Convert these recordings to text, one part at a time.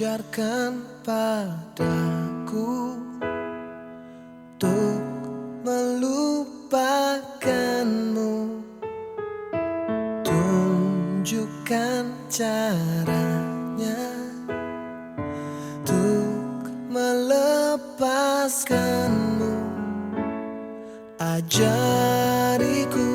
ajarkan padaku Untuk melupakanmu. Tunjukkan caranya Untuk melepaskanmu. Ajariku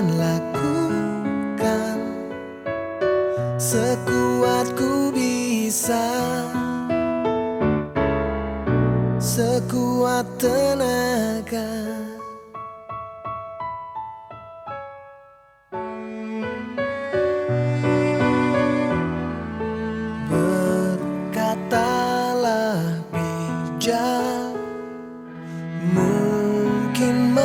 akan lakukan. Sekuat ku bisa. Sekuat tenaga. Berkatalah bijak. Mungkin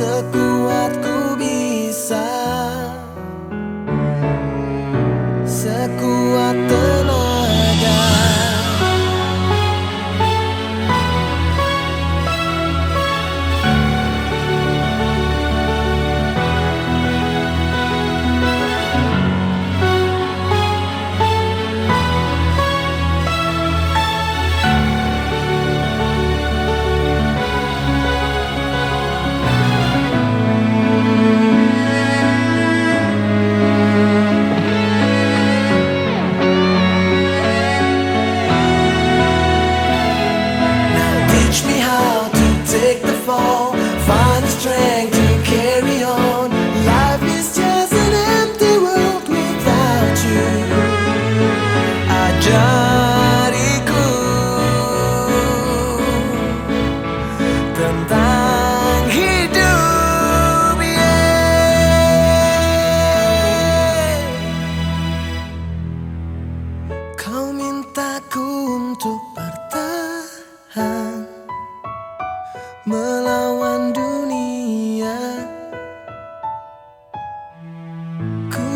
Sekuat take the fall, find the strength to carry on. Life is just an empty world without you. Ajariku tentang hidup, yeah. Kau mintaku untuk bertahan Melawan dunia. Ku